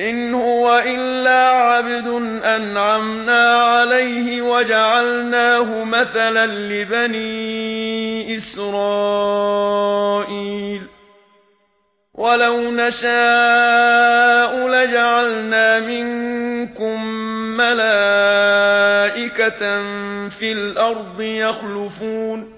إن هو إلا عبد أنعمنا عليه وجعلناه مثلا لبني إسرائيل. ولو نشاء لجعلنا منكم ملائكة في الأرض يخلفون.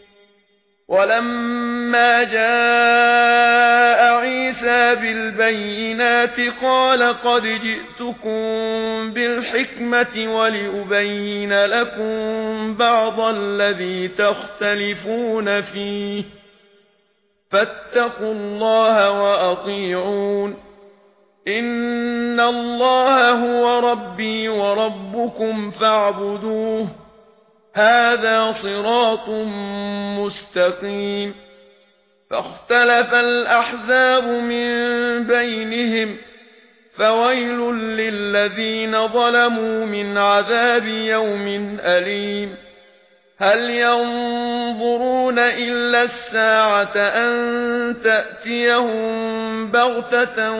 وَلَمَّا جَاءَ عِيسَى بِالْبَيِّنَاتِ قَالَ قَدْ جِئْتُكُم بِالْحِكْمَةِ وَلِأُبَيِّنَ لَكُمْ بَعْضَ الَّذِي تَخْتَلِفُونَ فِيهِ فَاتَّقُوا اللَّهَ وَأَطِيعُونِ إِنَّ اللَّهَ هُوَ رَبِّي وَرَبُّكُمْ فَاعْبُدُوهُ هذا صراط مستقيم فاختلف الأحزاب من بينهم فويل للذين ظلموا من عذاب يوم أليم هل ينظرون إلا الساعة أن تأتيهم بغتة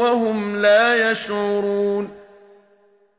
وهم لا يشعرون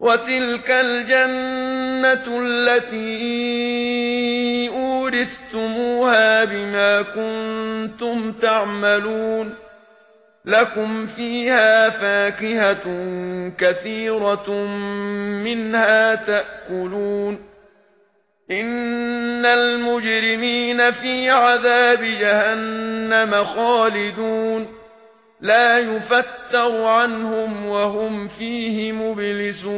وَتِلْكَ الْجَنَّةُ الَّتِي أُورِثْتُمُوهَا بِمَا كُنتُمْ تَعْمَلُونَ لَكُمْ فِيهَا فَاكهَةٌ كَثِيرَةٌ مِنْهَا تَأْكُلُونَ إِنَّ الْمُجْرِمِينَ فِي عَذَابِ جَهَنَّمَ خَالِدُونَ لَا يُفَتَّرُ عَنْهُمْ وَهُمْ فِيهِ مُبْلِسُونَ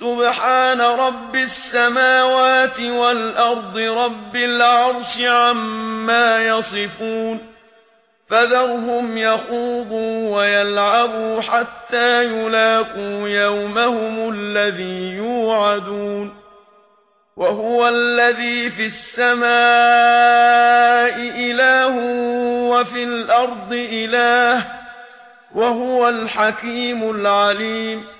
سبحان رب السماوات والأرض رب العرش عما يصفون فذرهم يخوضوا ويلعبوا حتى يلاقوا يومهم الذي يوعدون وهو الذي في السماء إله وفي الأرض إله وهو الحكيم العليم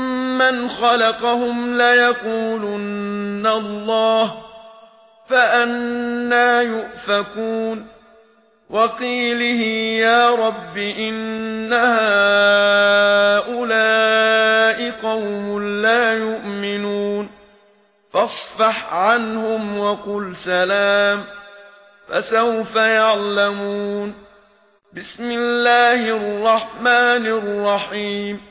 مَنْ خَلَقَهُمْ لَيَقُولُنَّ اللَّهُ فَأَنَّى يُؤْفَكُونَ وَقِيلِهِ يَا رَبِّ إِنَّ هَؤُلَاءِ قَوْمٌ لَا يُؤْمِنُونَ فَاصْفَحْ عَنْهُمْ وَقُلْ سَلَامٌ فَسَوْفَ يَعْلَمُونَ بِسْمِ اللَّهِ الرَّحْمَنِ الرَّحِيمِ